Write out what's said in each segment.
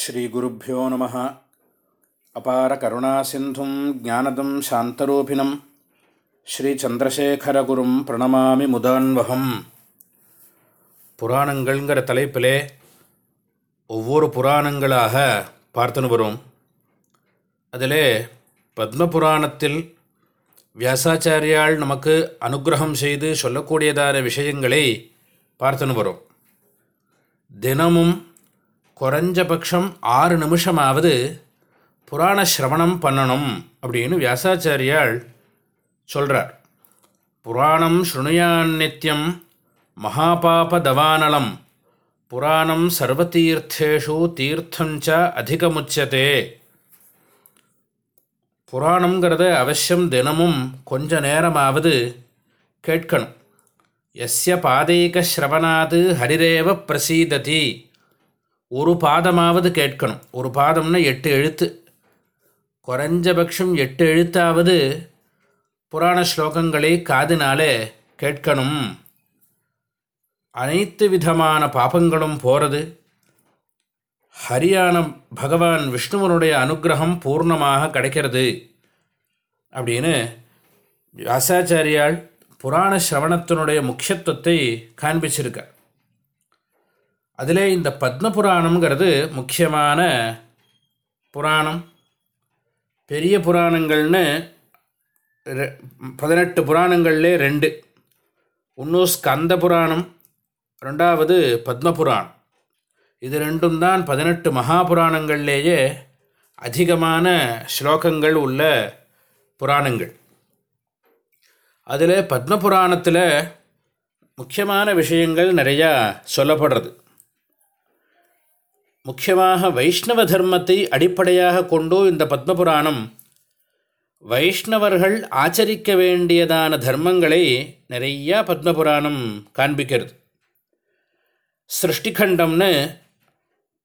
ஸ்ரீகுருப்போ நம. அபார கருணாசிந்தும் ஜானதம் சாந்தரூபிணம். ஸ்ரீச்சந்திரசேகரகுரும் பிரணமாமி முதான்வகம். புராணங்கள்ங்கிற தலைப்பிலே ஒவ்வொரு புராணங்களாக பார்த்துன்னு வரும். அதிலே பத்ம புராணத்தில் வியாசாச்சாரியால் நமக்கு அனுகிரகம் செய்து சொல்லக்கூடியதான விஷயங்களை பார்த்துன்னு வரும். தினமும் குறைஞ்சபட்சம் ஆறு நிமிஷமாவது புராண சிரவணம் பண்ணணும் அப்படின்னு வியாசாச்சாரியால் சொல்கிறார் புராணம் ஸ்ருணுயான் நித்தியம் மகாபாப தவானலம். புராணம் சர்வதீர்த்தேஷு தீர்த்தஞ்ச அதிகமுச்சதே. புராணங்கிறத அவசியம் தினமும் கொஞ்ச நேரமாவது கேட்கணும். எஸ்ய பாதைக ஸ்ரவணாது ஹரிரேவ பிரசீததி. ஒரு பாதமாவது கேட்கணும். ஒரு பாதம்னா எட்டு எழுத்து. குறைஞ்சபட்சம் எட்டு எழுத்தாவது புராண ஸ்லோகங்களை காதினாலே கேட்கணும். அனைத்து விதமான பாபங்களும் போகிறது ஹரியான பகவான் விஷ்ணுவனுடைய அனுகிரகம் பூர்ணமாக கிடைக்கிறது. அப்படின்னு வியாசாச்சாரியால் புராண சிரவணத்தினுடைய முக்கியத்துவத்தை காண்பிச்சிருக்கார். அதிலே இந்த பத்ம புராணம்ங்கிறது முக்கியமான புராணம். பெரிய புராணங்கள்னு பதினெட்டு புராணங்கள்லே ரெண்டு. ஒன்று ஸ்கந்த புராணம் ரெண்டாவது பத்ம புராணம் இது ரெண்டும் தான் பதினெட்டு மகாபுராணங்கள்லேயே அதிகமான ஸ்லோகங்கள் உள்ள புராணங்கள். அதில் பத்ம புராணத்தில் முக்கியமான விஷயங்கள் நிறையா சொல்லப்படுறது. முக்கியமாக வைஷ்ணவ தர்மத்தை அடிப்படையாக கொண்டோ இந்த பத்மபுராணம். வைஷ்ணவர்கள் ஆச்சரிக்க வேண்டியதான தர்மங்களை நிறையா பத்மபுராணம் காண்பிக்கிறது. சிருஷ்டிகண்டம்னு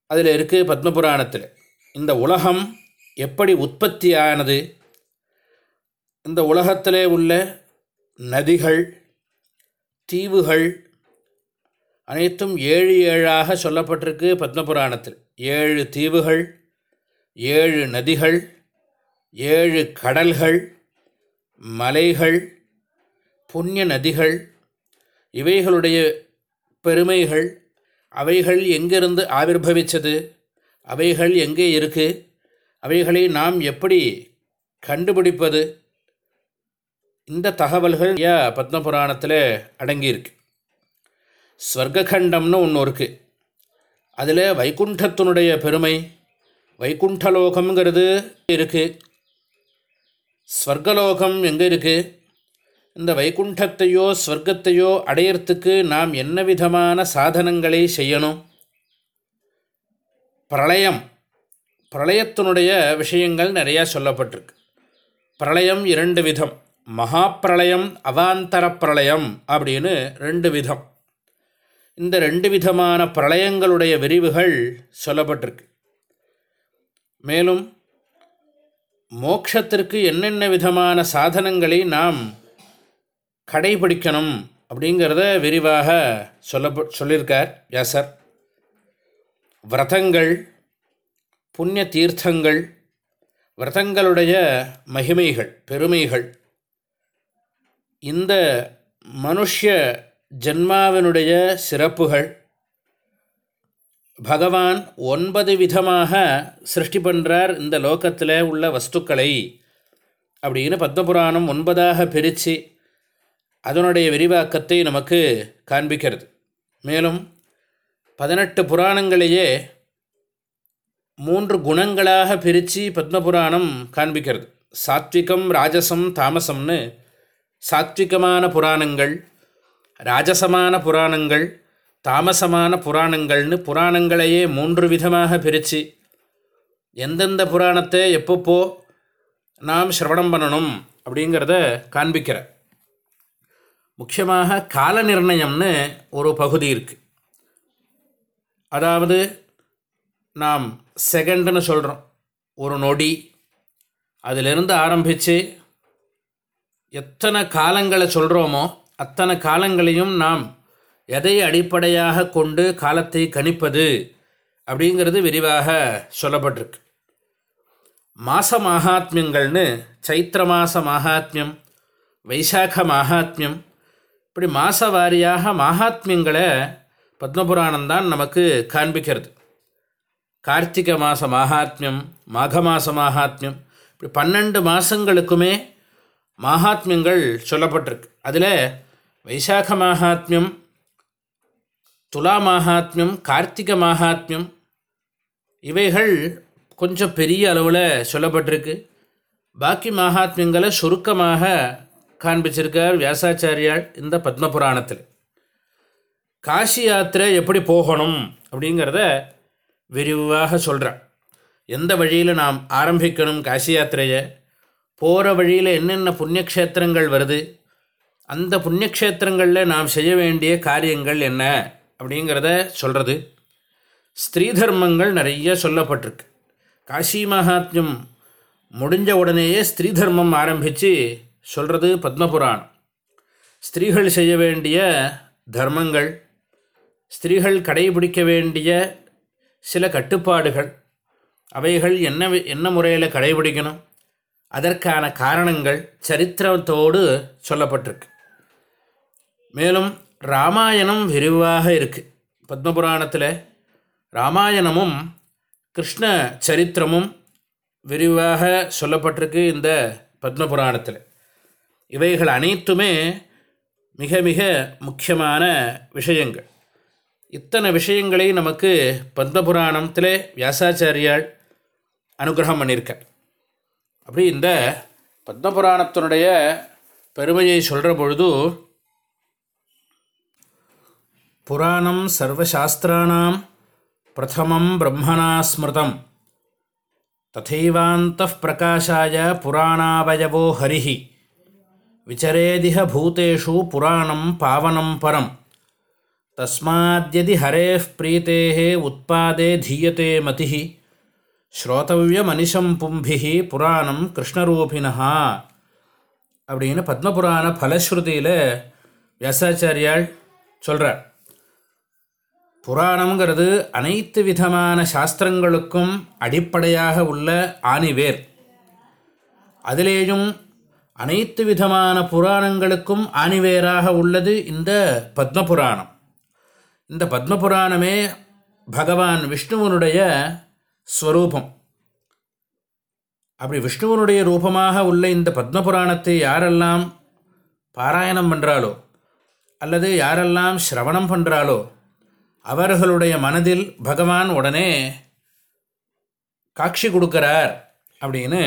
அதில் இருக்குது பத்மபுராணத்தில். இந்த உலகம் எப்படி உற்பத்தியானது? இந்த உலகத்திலே உள்ள நதிகள் தீவுகள் அனைத்தும் ஏழு ஏழாக சொல்லப்பட்டிருக்கு பத்மபுராணத்தில். ஏழு தீவுகள் ஏழு நதிகள் ஏழு கடல்கள் மலைகள் புண்ணிய நதிகள் இவைகளுடைய பெருமைகள் அவைகள் எங்கிருந்து ஆவிர்பவிச்சது அவைகள் எங்கே இருக்குது அவைகளை நாம் எப்படி கண்டுபிடிப்பது இந்த தகவல்கள் யா பத்மபுராணத்தில் அடங்கியிருக்கு. ஸ்வர்க்கண்டம்னு ஒன்று இருக்குது அதில் வைகுண்டத்தினுடைய பெருமை வைகுண்டலோகம்ங்கிறது இருக்குது ஸ்வர்கலோகம் எங்கே இருக்குது இந்த வைகுண்டத்தையோ ஸ்வர்க்கத்தையோ அடையறதுக்கு நாம் என்ன விதமான சாதனங்களை செய்யணும்? பிரளயம். பிரளயத்தினுடைய விஷயங்கள் நிறையா சொல்லப்பட்டிருக்கு. பிரளயம் இரண்டு விதம். மகா பிரளயம் அவாந்தர பிரளயம் அப்படின்னு ரெண்டு விதம். இந்த ரெண்டு விதமான பிரளயங்களுடைய விரிவுகள் சொல்லப்பட்டிருக்கு. மேலும் மோக்ஷத்திற்கு என்னென்ன விதமான சாதனங்களை நாம் கடைபிடிக்கணும் அப்படிங்கிறத விரிவாக சொல்ல சொல்லியிருக்கார் வியாசர். விரதங்கள் புண்ணிய தீர்த்தங்கள் விரதங்களுடைய மகிமைகள் பெருமைகள். இந்த மனுஷ ஜென்மாவினுடைய சிறப்புகள் பகவான் ஒன்பது விதமாக சிருஷ்டி பண்ணுறார் இந்த லோகத்தில் உள்ள வஸ்துக்களை அப்படின்னு பத்மபுராணம் ஒன்பதாக பிரித்து அதனுடைய விரிவாக்கத்தை நமக்கு காண்பிக்கிறது. மேலும் பதினெட்டு புராணங்களையே மூன்று குணங்களாக பிரித்து பத்மபுராணம் காண்பிக்கிறது. சாத்விகம் ராஜசம் தாமசம்னு சாத்விகமான புராணங்கள் ராஜசமான புராணங்கள் தாமசமான புராணங்கள்னு புராணங்களையே மூன்று விதமாக பிரித்து எந்தெந்த புராணத்தை எப்பப்போ நாம் சிரவணம் பண்ணணும் அப்படிங்கிறத காண்பிக்கிற. முக்கியமாக கால நிர்ணயம்னு ஒரு பகுதி இருக்குது அதாவது நாம் செகண்டுன்னு சொல்கிறோம் ஒரு நொடி அதிலிருந்து ஆரம்பித்து எத்தனை காலங்களை சொல்கிறோமோ அத்தனை காலங்களையும் நாம் எதை அடிப்படையாக கொண்டு காலத்தை கணிப்பது அப்படிங்கிறது விரிவாக சொல்லப்பட்டிருக்கு. மாச மகாத்மியங்கள்னு சைத்திர மாத மகாத்மியம் வைசாக மகாத்மியம் இப்படி மாச வாரியாக மகாத்மியங்களை பத்மபுராணம் தான் நமக்கு காண்பிக்கிறது. கார்த்திகை மாத மகாத்மியம் மாக மாத மகாத்மியம் இப்படி பன்னெண்டு மாதங்களுக்குமே மகாத்மியங்கள் சொல்லப்பட்டிருக்கு. அதில் வைசாக மகாத்மியம் துலா மகாத்மியம் கார்த்திகை மகாத்மியம் இவைகள் கொஞ்சம் பெரிய அளவில் சொல்லப்பட்டிருக்கு. பாக்கி மகாத்மியங்களை சுருக்கமாக காண்பிச்சிருக்கார் வியாசாச்சாரியால் இந்த பத்மபுராணத்தில். காசி யாத்திரை எப்படி போகணும் அப்படிங்கிறத விரிவாக சொல்கிறான் எந்த வழியில் நாம் ஆரம்பிக்கணும் காசி யாத்திரையை? போகிற வழியில் என்னென்ன புண்ணியக்ஷேத்திரங்கள் வருது? அந்த புண்ணியக்ஷேத்திரங்களில் நாம் செய்ய வேண்டிய காரியங்கள் என்ன அப்படிங்கிறத சொல்கிறது ஸ்திரீ தர்மங்கள் நிறைய சொல்லப்பட்டிருக்கு. காசி மகாத்மியம் முடிஞ்ச உடனேயே ஸ்திரீ தர்மம் ஆரம்பித்து சொல்கிறது பத்மபுராணம். ஸ்திரீகள் செய்ய வேண்டிய தர்மங்கள் ஸ்திரீகள் கடைபிடிக்க வேண்டிய சில கட்டுப்பாடுகள் அவைகள் என்ன என்ன முறையில் கடைபிடிக்கணும் அதற்கான காரணங்கள் சரித்திரத்தோடு சொல்லப்பட்டிருக்கு. மேலும் ராமாயணம் விரிவாக இருக்குது பத்மபுராணத்தில் ராமாயணமும் கிருஷ்ண சரித்திரமும் விரிவாக சொல்லப்பட்டிருக்கு இந்த பத்மபுராணத்தில். இவைகள் அனைத்துமே மிக மிக முக்கியமான விஷயங்கள். இத்தனை விஷயங்களை நமக்கு பத்மபுராணத்தில் வியாசாச்சாரியால் அனுகிரகம் பண்ணியிருக்கார். அப்படி இந்த பத்மபுராணத்தினுடைய பெருமையை சொல்கிற பொழுது புராணம் சர்வசாஸ்திராணாம் பிரதமம் பிரம்மணா ஸ்மிருதம். ததைவாந்த பிரகாஷாய புராணாவயவோ ஹரிஹி. விசரேதிஹ பூதேஷு புராணம் பாவனம் பரம். தஸ்மாத்யதி ஹரேः பிரீத்தேः உத்பாதே தீயத்தே மதி ஸ்ரோதவியமனிஷம் பும்பிஹி புராணம் கிருஷ்ணரூபிணா அப்படின்னு பத்மபுராண ஃபலஸ்ருதியில் வியாசாச்சாரியால் சொல்கிறார் புராணங்கிறது அனைத்து விதமான சாஸ்திரங்களுக்கும் அடிப்படையாக உள்ள ஆணிவேர். அதிலேயும் அனைத்து விதமான புராணங்களுக்கும் ஆணிவேராக உள்ளது இந்த பத்மபுராணம். இந்த பத்மபுராணமே பகவான் விஷ்ணுவனுடைய ஸ்வரூபம். அப்படி விஷ்ணுவனுடைய ரூபமாக உள்ள இந்த பத்மபுராணத்தை யாரெல்லாம் பாராயணம் பண்ணுறாலோ அல்லது யாரெல்லாம் சிரவணம் பண்ணுறாலோ அவர்களுடைய மனதில் பகவான் உடனே காட்சி கொடுக்கிறார் அப்படின்னு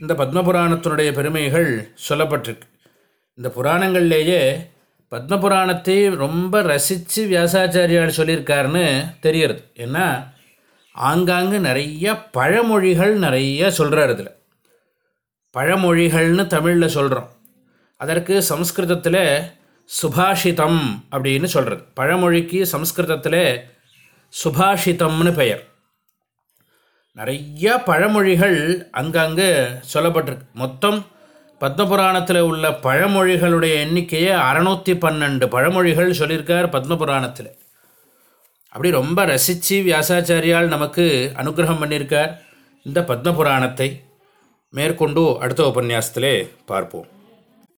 இந்த பத்மபுராணத்தினுடைய பெருமைகள் சொல்லப்பட்டிருக்கு. இந்த புராணங்கள்லேயே பத்மபுராணத்தை ரொம்ப ரசித்து வியாசாச்சாரியால் சொல்லியிருக்காருன்னு தெரிகிறது. ஏன்னா ஆங்காங்கு நிறைய பழமொழிகள் நிறைய சொல்கிறார் இதில். பழமொழிகள்னு தமிழில் சொல்கிறோம் அதற்கு சம்ஸ்கிருதத்தில் சுபாஷிதம் அப்படின்னு சொல்கிறது பழமொழிக்கு சம்ஸ்கிருதத்தில் சுபாஷிதம்னு பெயர். நிறையா பழமொழிகள் அங்கங்கே சொல்லப்பட்டிருக்கு. மொத்தம் பத்மபுராணத்தில் உள்ள பழமொழிகளுடைய எண்ணிக்கையை அறநூற்றி பன்னெண்டு பழமொழிகள் சொல்லியிருக்கார் பத்மபுராணத்தில். அப்படி ரொம்ப ரசித்து வியாசாச்சாரியால் நமக்கு அனுகிரகம் பண்ணியிருக்கார் இந்த பத்மபுராணத்தை. மேற்கொண்டு அடுத்த உபன்யாசத்திலே பார்ப்போம்.